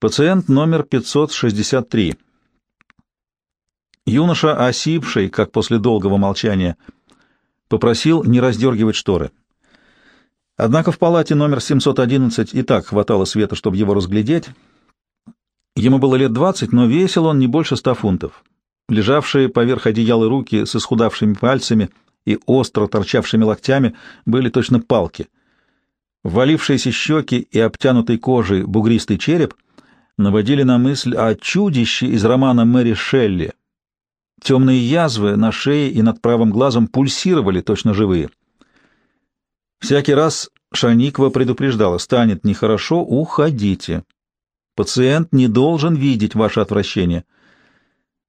Пациент номер 563. Юноша, осипший, как после долгого молчания, попросил не раздергивать шторы. Однако в палате номер 711 и так хватало света, чтобы его разглядеть. Ему было лет двадцать, но весил он не больше ста фунтов. Лежавшие поверх одеяла руки с исхудавшими пальцами и остро торчавшими локтями были точно палки. Ввалившиеся щеки и обтянутый кожей бугристый череп наводили на мысль о чудище из романа Мэри Шелли. Темные язвы на шее и над правым глазом пульсировали точно живые. Всякий раз Шаниква предупреждала, станет нехорошо, уходите. Пациент не должен видеть ваше отвращение.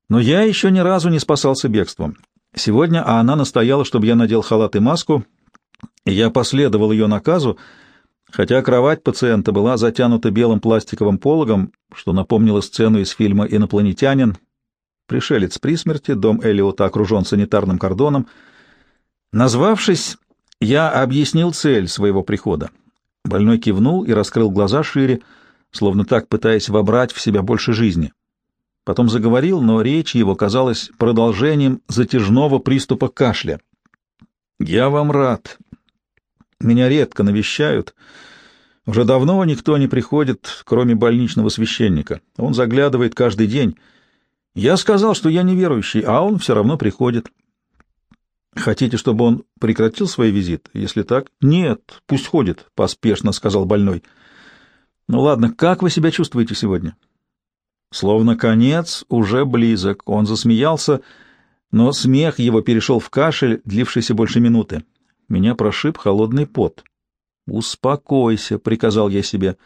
Но я еще ни разу не спасался бегством. Сегодня она настояла, чтобы я надел халат и маску, и я последовал ее наказу, хотя кровать пациента была затянута белым пластиковым пологом, что напомнило сцену из фильма «Инопланетянин». Пришелец при смерти, дом Элиота окружен санитарным кордоном. Назвавшись я объяснил цель своего прихода. Больной кивнул и раскрыл глаза шире, словно так пытаясь вобрать в себя больше жизни. Потом заговорил, но речь его казалась продолжением затяжного приступа кашля. «Я вам рад. Меня редко навещают. Уже давно никто не приходит, кроме больничного священника. Он заглядывает каждый день. Я сказал, что я неверующий, а он все равно приходит. Хотите, чтобы он прекратил свой визит? Если так, нет, пусть ходит, поспешно сказал больной. Ну ладно, как вы себя чувствуете сегодня? Словно конец уже близок. Он засмеялся, но смех его перешел в кашель, длившийся больше минуты. Меня прошиб холодный пот. «Успокойся», — приказал я себе.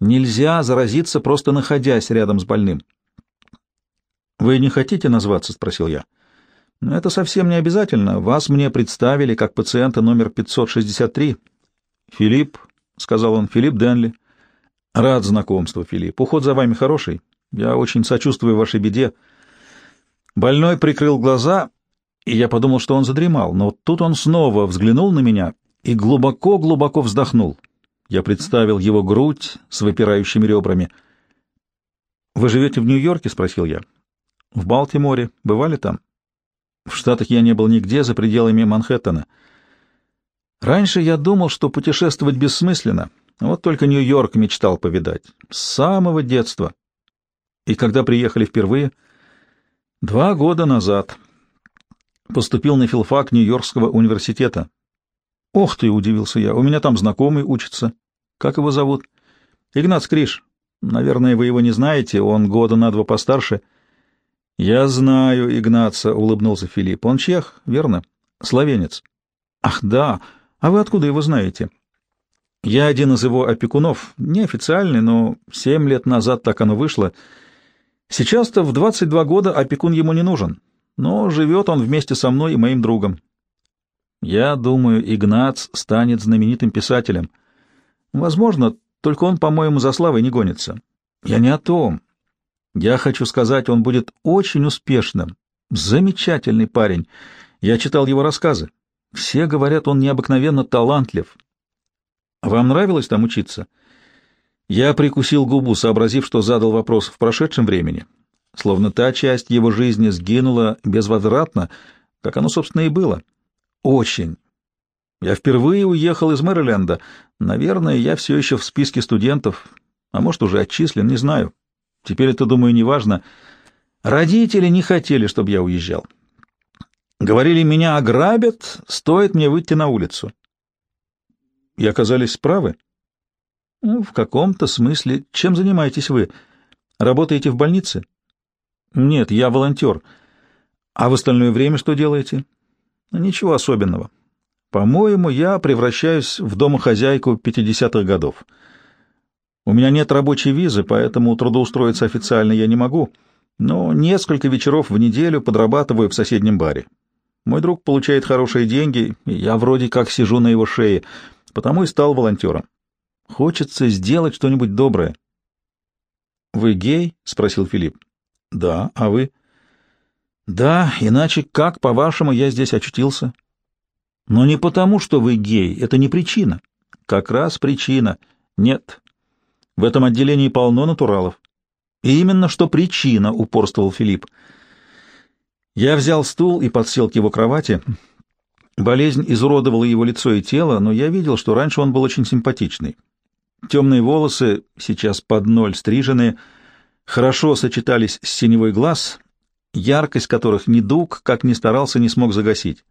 «Нельзя заразиться, просто находясь рядом с больным». «Вы не хотите назваться?» — спросил я. Это совсем не обязательно. Вас мне представили как пациента номер 563. Филипп, — сказал он, — Филипп Денли. Рад знакомству, Филипп. Уход за вами хороший. Я очень сочувствую вашей беде. Больной прикрыл глаза, и я подумал, что он задремал, но тут он снова взглянул на меня и глубоко-глубоко вздохнул. Я представил его грудь с выпирающими ребрами. «Вы живете в Нью-Йорке?» — спросил я. «В Балтиморе. Бывали там?» В Штатах я не был нигде за пределами Манхэттена. Раньше я думал, что путешествовать бессмысленно. Вот только Нью-Йорк мечтал повидать. С самого детства. И когда приехали впервые? Два года назад. Поступил на филфак Нью-Йоркского университета. «Ох ты!» — удивился я. «У меня там знакомый учится. Как его зовут?» «Игнат Скриш. Наверное, вы его не знаете. Он года на два постарше». «Я знаю Игнаца», — улыбнулся Филипп. «Он чех, верно? Словенец». «Ах, да. А вы откуда его знаете?» «Я один из его опекунов. Неофициальный, но семь лет назад так оно вышло. Сейчас-то в 22 года опекун ему не нужен, но живет он вместе со мной и моим другом. Я думаю, Игнац станет знаменитым писателем. Возможно, только он, по-моему, за славой не гонится. Я не о том. Я хочу сказать, он будет очень успешным. Замечательный парень. Я читал его рассказы. Все говорят, он необыкновенно талантлив. Вам нравилось там учиться? Я прикусил губу, сообразив, что задал вопрос в прошедшем времени. Словно та часть его жизни сгинула безвозвратно, как оно, собственно, и было. Очень. Я впервые уехал из Мэриленда. Наверное, я все еще в списке студентов, а может, уже отчислен, не знаю. Теперь это, думаю, не важно. Родители не хотели, чтобы я уезжал. Говорили, меня ограбят, стоит мне выйти на улицу. И оказались правы. Ну, в каком-то смысле. Чем занимаетесь вы? Работаете в больнице? Нет, я волонтер. А в остальное время что делаете? Ничего особенного. По-моему, я превращаюсь в домохозяйку 50-х годов. У меня нет рабочей визы, поэтому трудоустроиться официально я не могу, но несколько вечеров в неделю подрабатываю в соседнем баре. Мой друг получает хорошие деньги, и я вроде как сижу на его шее, потому и стал волонтером. Хочется сделать что-нибудь доброе. — Вы гей? — спросил Филипп. — Да, а вы? — Да, иначе как, по-вашему, я здесь очутился? — Но не потому, что вы гей, это не причина. — Как раз причина. Нет, В этом отделении полно натуралов. И именно что причина, упорствовал Филипп. Я взял стул и подсел к его кровати. Болезнь изуродовала его лицо и тело, но я видел, что раньше он был очень симпатичный. Темные волосы, сейчас под ноль стриженные, хорошо сочетались с синевой глаз, яркость которых недуг, как ни старался, не смог загасить.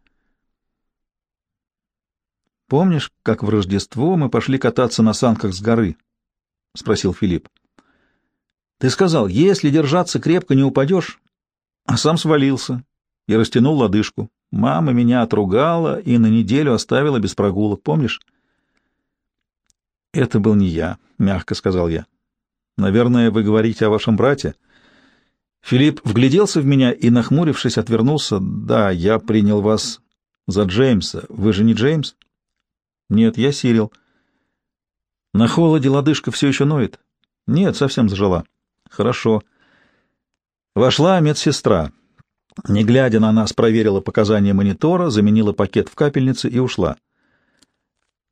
«Помнишь, как в Рождество мы пошли кататься на санках с горы?» — спросил Филипп. «Ты сказал, если держаться крепко, не упадешь, а сам свалился и растянул лодыжку. Мама меня отругала и на неделю оставила без прогулок, помнишь?» «Это был не я», — мягко сказал я. «Наверное, вы говорите о вашем брате?» Филипп вгляделся в меня и, нахмурившись, отвернулся. «Да, я принял вас за Джеймса. Вы же не Джеймс?» «Нет, я Сирил». «На холоде лодыжка все еще ноет?» «Нет, совсем зажила». «Хорошо». Вошла медсестра. Не глядя на нас, проверила показания монитора, заменила пакет в капельнице и ушла.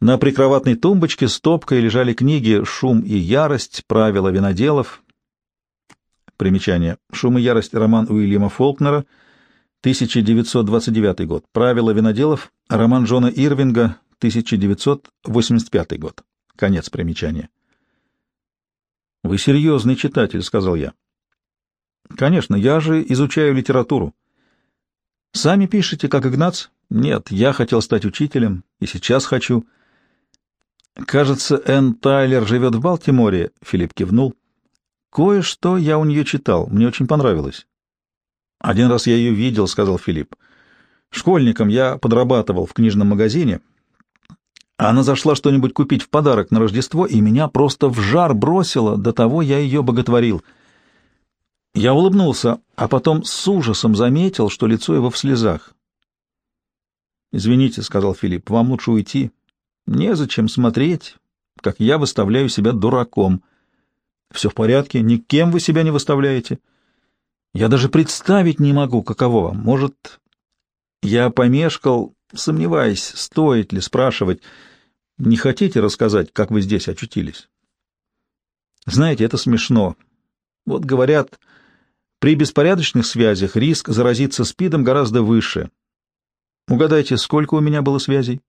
На прикроватной тумбочке стопкой лежали книги «Шум и ярость», «Правила виноделов». Примечание. «Шум и ярость» — роман Уильяма Фолкнера, 1929 год. «Правила виноделов» — роман Джона Ирвинга, 1985 год. Конец примечания. «Вы серьезный читатель», — сказал я. «Конечно, я же изучаю литературу». «Сами пишете, как Игнац?» «Нет, я хотел стать учителем, и сейчас хочу». «Кажется, Энн Тайлер живет в Балтиморе», — Филипп кивнул. «Кое-что я у нее читал, мне очень понравилось». «Один раз я ее видел», — сказал Филипп. «Школьником я подрабатывал в книжном магазине. Она зашла что-нибудь купить в подарок на Рождество, и меня просто в жар бросило, до того я ее боготворил». Я улыбнулся, а потом с ужасом заметил, что лицо его в слезах. «Извините», — сказал Филипп, — «вам лучше уйти. Незачем смотреть, как я выставляю себя дураком. Все в порядке, никем вы себя не выставляете. Я даже представить не могу, каково вам. Может, я помешкал, сомневаясь, стоит ли спрашивать. Не хотите рассказать, как вы здесь очутились? Знаете, это смешно. Вот говорят, при беспорядочных связях риск заразиться СПИДом гораздо выше. Угадайте, сколько у меня было связей?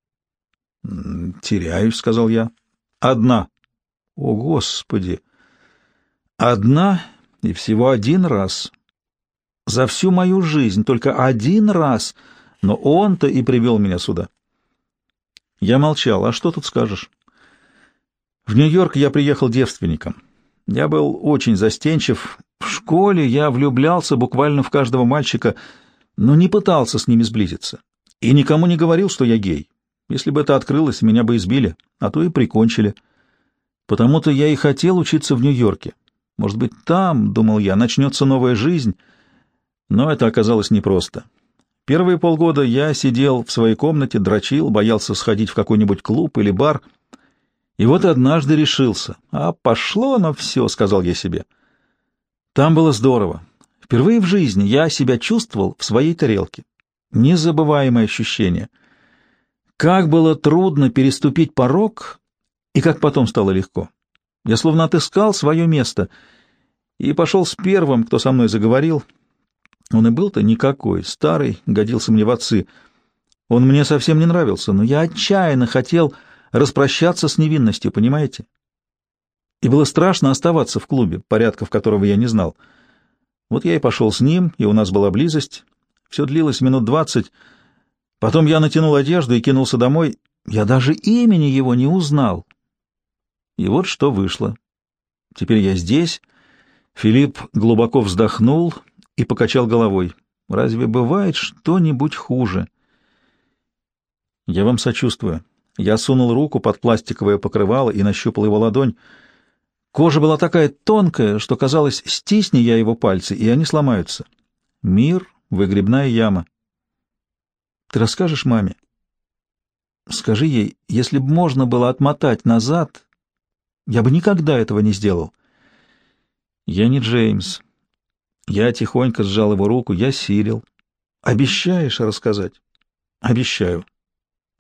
«Теряюсь», — сказал я. «Одна». «О, Господи!» «Одна и всего один раз. За всю мою жизнь только один раз, но он-то и привел меня сюда». Я молчал. «А что тут скажешь?» В Нью-Йорк я приехал девственником. Я был очень застенчив. В школе я влюблялся буквально в каждого мальчика, но не пытался с ними сблизиться. И никому не говорил, что я гей. Если бы это открылось, меня бы избили, а то и прикончили. Потому-то я и хотел учиться в Нью-Йорке. Может быть, там, — думал я, — начнется новая жизнь. Но это оказалось непросто. Первые полгода я сидел в своей комнате, дрочил, боялся сходить в какой-нибудь клуб или бар. И вот однажды решился. А пошло оно все, — сказал я себе. Там было здорово. Впервые в жизни я себя чувствовал в своей тарелке. Незабываемое ощущение — как было трудно переступить порог, и как потом стало легко. Я словно отыскал свое место и пошел с первым, кто со мной заговорил. Он и был-то никакой, старый, годился мне в отцы. Он мне совсем не нравился, но я отчаянно хотел распрощаться с невинностью, понимаете? И было страшно оставаться в клубе, порядков которого я не знал. Вот я и пошел с ним, и у нас была близость. Все длилось минут двадцать, Потом я натянул одежду и кинулся домой. Я даже имени его не узнал. И вот что вышло. Теперь я здесь. Филипп глубоко вздохнул и покачал головой. Разве бывает что-нибудь хуже? Я вам сочувствую. Я сунул руку под пластиковое покрывало и нащупал его ладонь. Кожа была такая тонкая, что казалось, стисни я его пальцы, и они сломаются. Мир — выгребная яма. Ты расскажешь маме? Скажи ей, если бы можно было отмотать назад, я бы никогда этого не сделал. Я не Джеймс. Я тихонько сжал его руку, я Сирил. Обещаешь рассказать? Обещаю.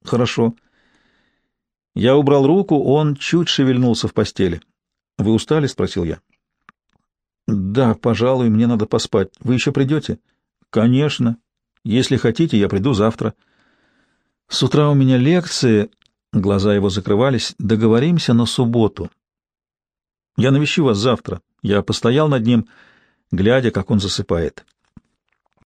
Хорошо. Я убрал руку, он чуть шевельнулся в постели. Вы устали? — спросил я. — Да, пожалуй, мне надо поспать. Вы еще придете? — Конечно. Если хотите, я приду завтра. С утра у меня лекции, глаза его закрывались. Договоримся на субботу. Я навещу вас завтра. Я постоял над ним, глядя, как он засыпает.